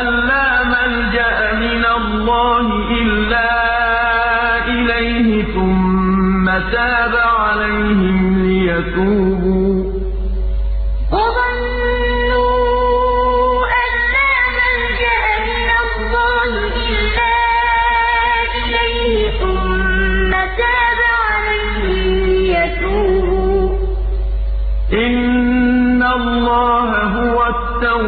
أَن لَّا مَلْجَأَ مِنَ اللَّهِ إِلَّا إِلَيْهِ ثُمَّ تَابَ عَلَيْهِمْ لِيَتُوبُوا ۚ.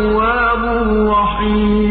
التَّوَّابُ الرَّحِيمُ.